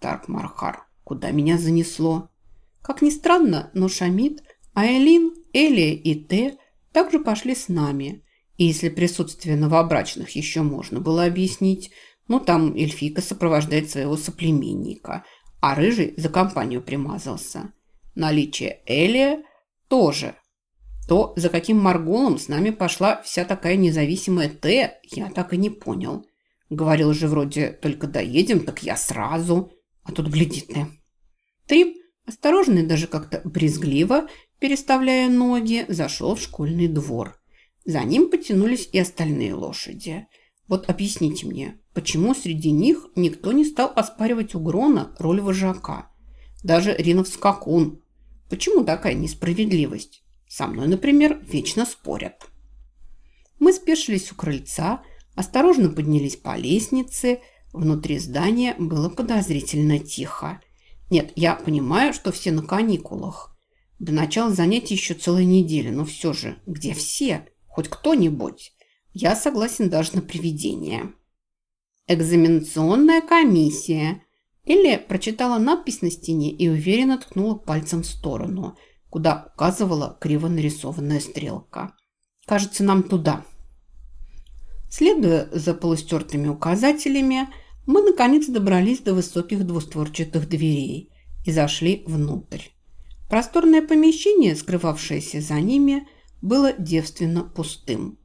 Тарк-Мархар, куда меня занесло? Как ни странно, но Шамид, Айлин, Элия и Те также пошли с нами. И если присутствие новобрачных еще можно было объяснить, ну там эльфика сопровождает своего соплеменника, а рыжий за компанию примазался. Наличие Элия тоже. То, за каким Марголом с нами пошла вся такая независимая Т, я так и не понял. Говорил же вроде «только доедем, так я сразу». А тут гляди ты. Трип, осторожно и даже как-то брезгливо, переставляя ноги, зашел в школьный двор. За ним потянулись и остальные лошади. Вот объясните мне, почему среди них никто не стал оспаривать у Грона роль вожака? Даже Ринов скакун. Почему такая несправедливость? Со мной, например, вечно спорят. Мы спешились у крыльца, осторожно поднялись по лестнице. Внутри здания было подозрительно тихо. Нет, я понимаю, что все на каникулах. До начала занятий еще целая неделя, но все же, где все? Хоть кто-нибудь? Я согласен даже на привидение. Экзаменационная комиссия. Или прочитала надпись на стене и уверенно ткнула пальцем в сторону, куда указывала криво нарисованная стрелка. Кажется, нам туда. Следуя за полустертыми указателями, мы наконец добрались до высоких двустворчатых дверей и зашли внутрь. Просторное помещение, скрывавшееся за ними, было девственно пустым.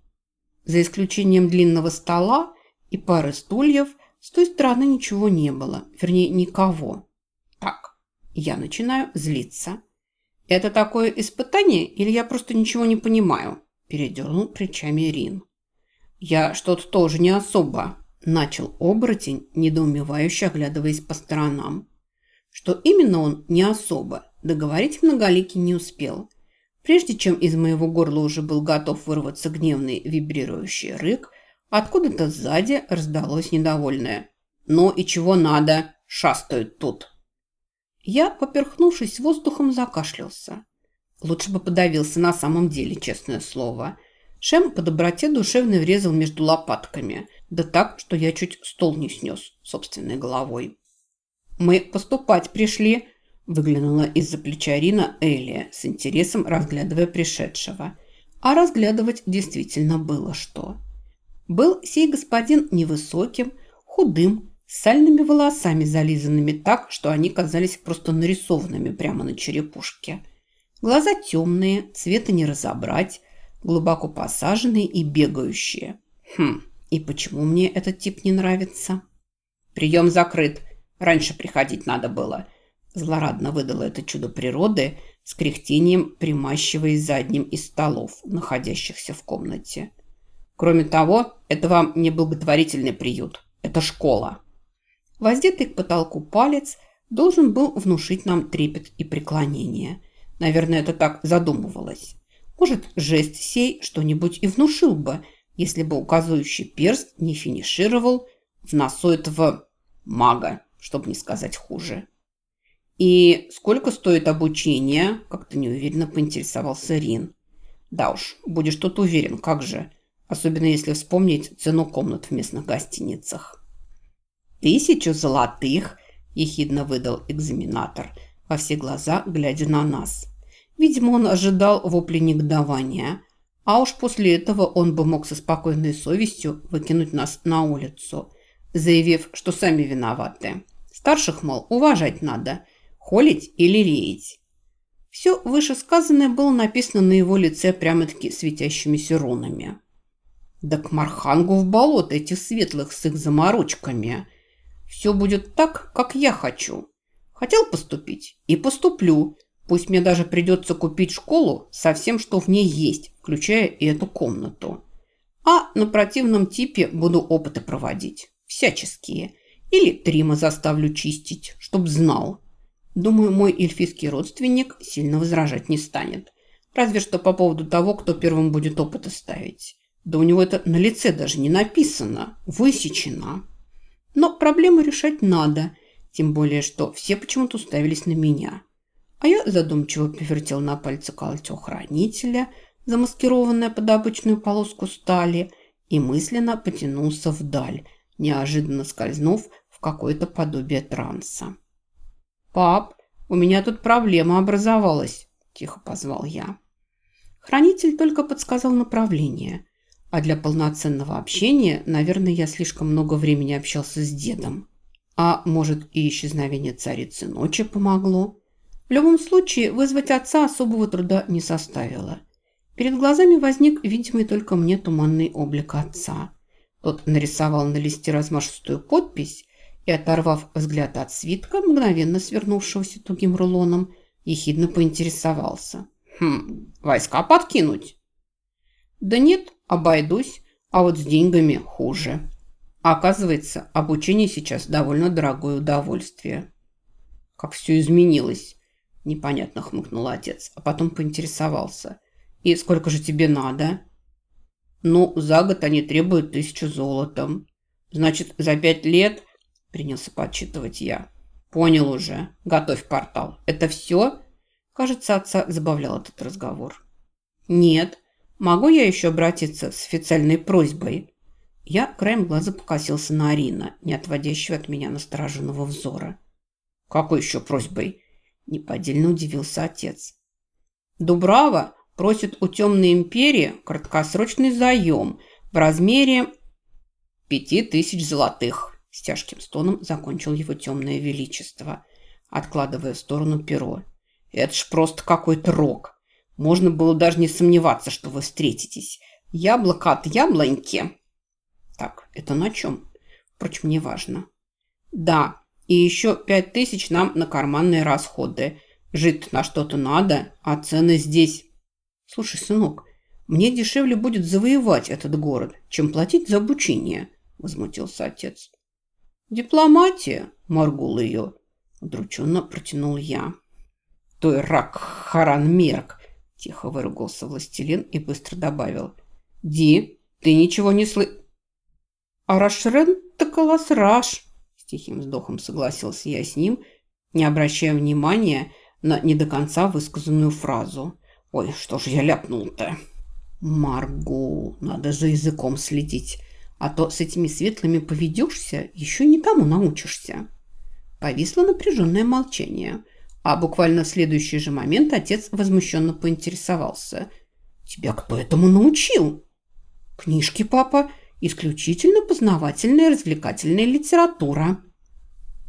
За исключением длинного стола и пары стульев, с той стороны ничего не было, вернее, никого. Так, я начинаю злиться. «Это такое испытание или я просто ничего не понимаю?» – передернул плечами Рин. «Я что-то тоже не особо», – начал оборотень, недоумевающе оглядываясь по сторонам. Что именно он не особо, договорить многоликий не успел. Прежде чем из моего горла уже был готов вырваться гневный вибрирующий рык, откуда-то сзади раздалось недовольное. «Ну и чего надо? Шастают тут!» Я, поперхнувшись воздухом, закашлялся. Лучше бы подавился на самом деле, честное слово. Шем по доброте душевно врезал между лопатками, да так, что я чуть стол не снес собственной головой. «Мы поступать пришли», – выглянула из-за плеча Рина Элия, с интересом разглядывая пришедшего. А разглядывать действительно было что. Был сей господин невысоким, худым, с сальными волосами, зализанными так, что они казались просто нарисованными прямо на черепушке. Глаза темные, цвета не разобрать, глубоко посаженные и бегающие. Хм, и почему мне этот тип не нравится? Прием закрыт. Раньше приходить надо было. Злорадно выдало это чудо природы с кряхтением, примащиваясь за одним из столов, находящихся в комнате. Кроме того, это вам не благотворительный приют. Это школа. Воздетый к потолку палец должен был внушить нам трепет и преклонение. Наверное, это так задумывалось. Может, жест сей что-нибудь и внушил бы, если бы указывающий перст не финишировал в носу этого мага, чтобы не сказать хуже. «И сколько стоит обучение?» – как-то неуверенно поинтересовался Рин. «Да уж, будешь тут уверен, как же, особенно если вспомнить цену комнат в местных гостиницах». «Тысячу золотых!» – ехидно выдал экзаменатор, во все глаза глядя на нас. Видимо, он ожидал вопли негодования, а уж после этого он бы мог со спокойной совестью выкинуть нас на улицу, заявив, что сами виноваты. Старших, мол, уважать надо, холить или реять. Все вышесказанное было написано на его лице прямо-таки светящимися рунами. Да к Мархангу в болото этих светлых с их заморочками. Все будет так, как я хочу. Хотел поступить и поступлю. Пусть мне даже придется купить школу со всем, что в ней есть, включая и эту комнату. А на противном типе буду опыты проводить. Всяческие. Или Трима заставлю чистить, чтоб знал. Думаю, мой эльфийский родственник сильно возражать не станет. Разве что по поводу того, кто первым будет опыты ставить. Да у него это на лице даже не написано. Высечено. Но проблему решать надо, тем более, что все почему-то уставились на меня. А я задумчиво повертел на пальце кольцо хранителя, замаскированное под обычную полоску стали, и мысленно потянулся вдаль, неожиданно скользнув в какое-то подобие транса. «Пап, у меня тут проблема образовалась», – тихо позвал я. Хранитель только подсказал направление, а для полноценного общения, наверное, я слишком много времени общался с дедом. А может, и исчезновение царицы ночи помогло. В любом случае, вызвать отца особого труда не составило. Перед глазами возник видимый только мне туманный облик отца. Тот нарисовал на листе размашистую подпись и, оторвав взгляд от свитка, мгновенно свернувшегося тугим рулоном, ехидно поинтересовался. «Хм, войска подкинуть?» «Да нет, обойдусь, а вот с деньгами хуже. Оказывается, обучение сейчас довольно дорогое удовольствие». «Как все изменилось!» – непонятно хмыкнул отец, а потом поинтересовался. «И сколько же тебе надо?» «Ну, за год они требуют тысячу золотом. Значит, за пять лет принялся подсчитывать я. «Понял уже. Готовь портал. Это все?» Кажется, отца забавлял этот разговор. «Нет. Могу я еще обратиться с официальной просьбой?» Я краем глаза покосился на Арина, не отводящего от меня настороженного взора. «Какой еще просьбой?» – неподдельно удивился отец. «Дубрава просит у Темной Империи краткосрочный заем в размере пяти тысяч золотых». С тяжким стоном закончил его темное величество, откладывая в сторону перо. «Это ж просто какой-то рок. Можно было даже не сомневаться, что вы встретитесь. Яблоко от яблоньки». «Так, это на чем?» Впрочем, не важно. «Да, и еще пять тысяч нам на карманные расходы. Жить на что-то надо, а цены здесь...» «Слушай, сынок, мне дешевле будет завоевать этот город, чем платить за обучение», – возмутился отец. «Дипломатия!» – моргул ее. Удрученно протянул я. «Той рак Харан Мерк!» – тихо выругался властелин и быстро добавил. «Ди, ты ничего не сlı...» «А Рашрен так раш!» С тихим вздохом согласился я с ним, не обращая внимания на не до конца высказанную фразу. «Ой, что же я ляпнул-то?» «Маргу, надо за языком следить!» А то с этими светлыми поведешься, еще не тому научишься. Повисло напряженное молчание, а буквально в следующий же момент отец возмущенно поинтересовался. «Тебя кто этому научил?» «Книжки, папа, исключительно познавательная и развлекательная литература».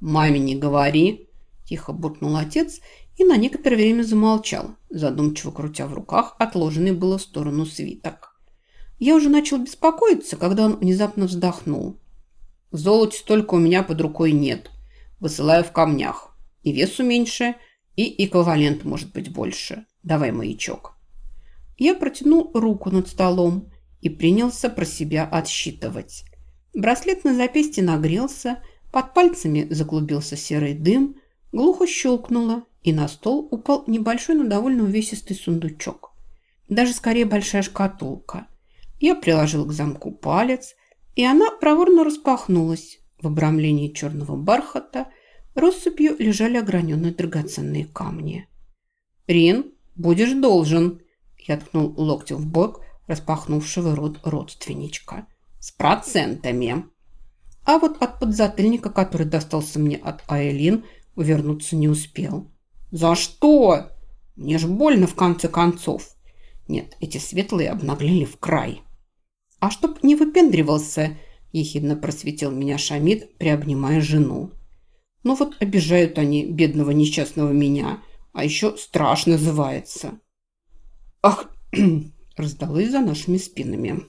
«Маме не говори», – тихо буркнул отец и на некоторое время замолчал, задумчиво крутя в руках отложенный было в сторону свиток. Я уже начал беспокоиться, когда он внезапно вздохнул. Золота столько у меня под рукой нет. Высылаю в камнях. И весу меньше, и эквивалент может быть больше. Давай маячок. Я протянул руку над столом и принялся про себя отсчитывать. Браслет на запястье нагрелся, под пальцами заклубился серый дым, глухо щелкнуло, и на стол упал небольшой, но довольно увесистый сундучок. Даже скорее большая шкатулка – я приложил к замку палец, и она проворно распахнулась. В обрамлении черного бархата россыпью лежали ограненные драгоценные камни. «Рин, будешь должен!» Я ткнул локтем в бок распахнувшего рот родственничка. «С процентами!» А вот от подзатыльника, который достался мне от Айлин, увернуться не успел. «За что? Мне ж больно в конце концов!» Нет, эти светлые обнаглели в край. «А чтоб не выпендривался», – ехидно просветил меня Шамид, приобнимая жену. «Ну вот обижают они бедного несчастного меня, а еще страшно называется». «Ах!» – раздалось за нашими спинами.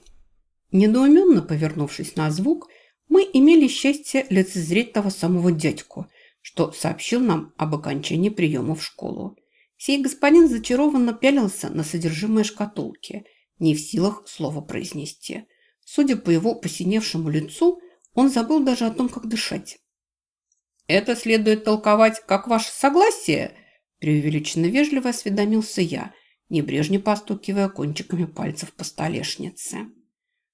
Недоуменно повернувшись на звук, мы имели счастье лицезреть того самого дядьку, что сообщил нам об окончании приема в школу. Сей господин зачарованно пялился на содержимое шкатулки – не в силах слова произнести. Судя по его посиневшему лицу, он забыл даже о том, как дышать. «Это следует толковать как ваше согласие?» преувеличенно вежливо осведомился я, небрежно постукивая кончиками пальцев по столешнице.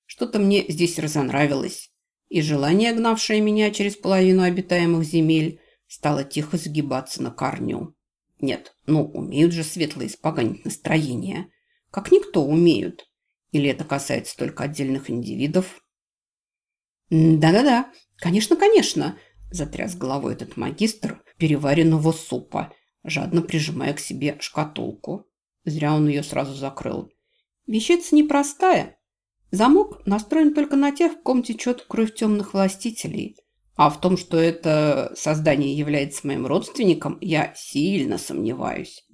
Что-то мне здесь разонравилось, и желание, гнавшее меня через половину обитаемых земель, стало тихо сгибаться на корню. Нет, ну, умеют же светлые испоганить настроение – как никто умеют. Или это касается только отдельных индивидов? «Да-да-да, конечно, конечно», – затряс головой этот магистр переваренного супа, жадно прижимая к себе шкатулку. Зря он ее сразу закрыл. Вещица непростая. Замок настроен только на тех, в ком течет кровь темных властителей. А в том, что это создание является моим родственником, я сильно сомневаюсь.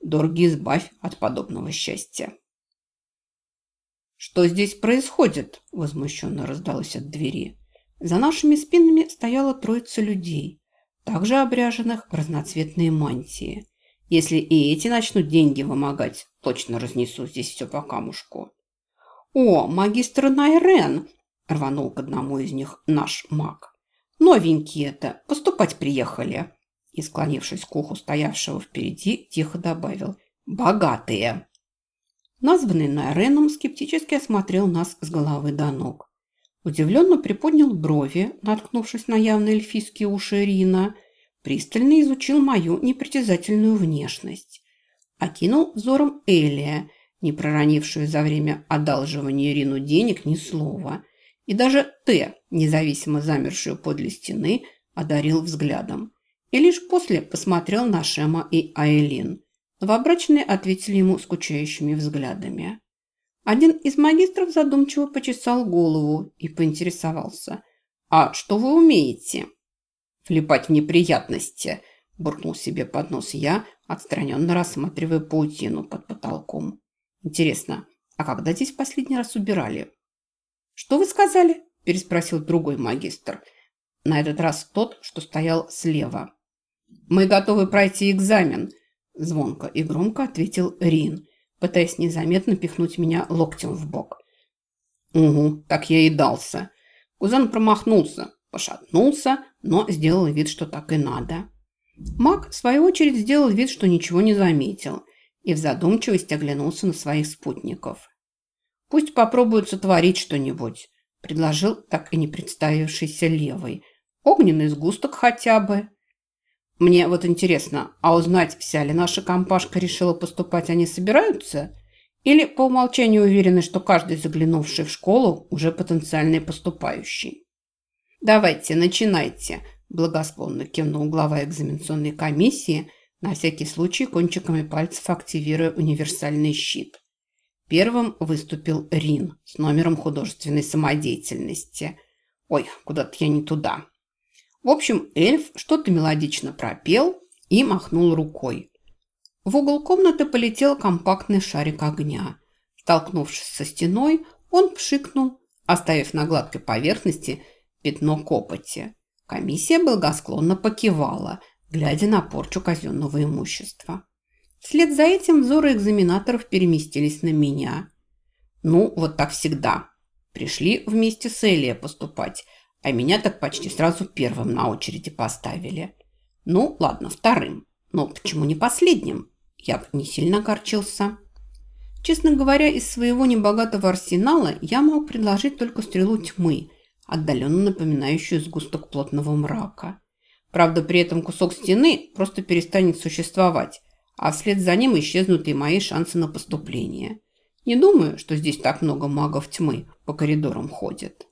Дорги избавь от подобного счастья. «Что здесь происходит?» – возмущенно раздалось от двери. За нашими спинами стояла троица людей, также обряженных в разноцветные мантии. Если и эти начнут деньги вымогать, точно разнесу здесь все по камушку. «О, магистр Найрен!» – рванул к одному из них наш маг. «Новенькие это, поступать приехали!» И, склонившись к уху стоявшего впереди, тихо добавил «Богатые!» Названный Найреном скептически осмотрел нас с головы до ног. Удивленно приподнял брови, наткнувшись на явно эльфийские уши Рина, пристально изучил мою непритязательную внешность. Окинул взором Элия, не проронившую за время одалживания Рину денег ни слова, и даже Т, независимо замершую подле стены, одарил взглядом. И лишь после посмотрел на Шема и Айлин. Новобрачные ответили ему скучающими взглядами. Один из магистров задумчиво почесал голову и поинтересовался. «А что вы умеете?» «Флипать в неприятности», – буркнул себе под нос я, отстраненно рассматривая паутину под потолком. «Интересно, а когда здесь последний раз убирали?» «Что вы сказали?» – переспросил другой магистр. На этот раз тот, что стоял слева. «Мы готовы пройти экзамен», – звонко и громко ответил Рин – пытаясь незаметно пихнуть меня локтем в бок. «Угу, так я и дался». Кузен промахнулся, пошатнулся, но сделал вид, что так и надо. Маг, в свою очередь, сделал вид, что ничего не заметил, и в задумчивости оглянулся на своих спутников. «Пусть попробуют сотворить что-нибудь», – предложил так и не представившийся левый. «Огненный сгусток хотя бы». Мне вот интересно, а узнать, вся ли наша компашка решила поступать они собираются? Или по умолчанию уверены, что каждый заглянувший в школу уже потенциальный поступающий? «Давайте, начинайте», – благосклонно кивнул глава экзаменационной комиссии, на всякий случай кончиками пальцев активируя универсальный щит. Первым выступил Рин с номером художественной самодеятельности. «Ой, куда-то я не туда». В общем, эльф что-то мелодично пропел и махнул рукой. В угол комнаты полетел компактный шарик огня. Столкнувшись со стеной, он пшикнул, оставив на гладкой поверхности пятно копоти. Комиссия благосклонно покивала, глядя на порчу казенного имущества. Вслед за этим взоры экзаменаторов переместились на меня. Ну, вот так всегда. Пришли вместе с Элия поступать – а меня так почти сразу первым на очереди поставили. Ну, ладно, вторым. Но почему не последним? Я бы не сильно огорчился. Честно говоря, из своего небогатого арсенала я мог предложить только стрелу тьмы, отдаленно напоминающую сгусток плотного мрака. Правда, при этом кусок стены просто перестанет существовать, а вслед за ним исчезнут и мои шансы на поступление. Не думаю, что здесь так много магов тьмы по коридорам ходят.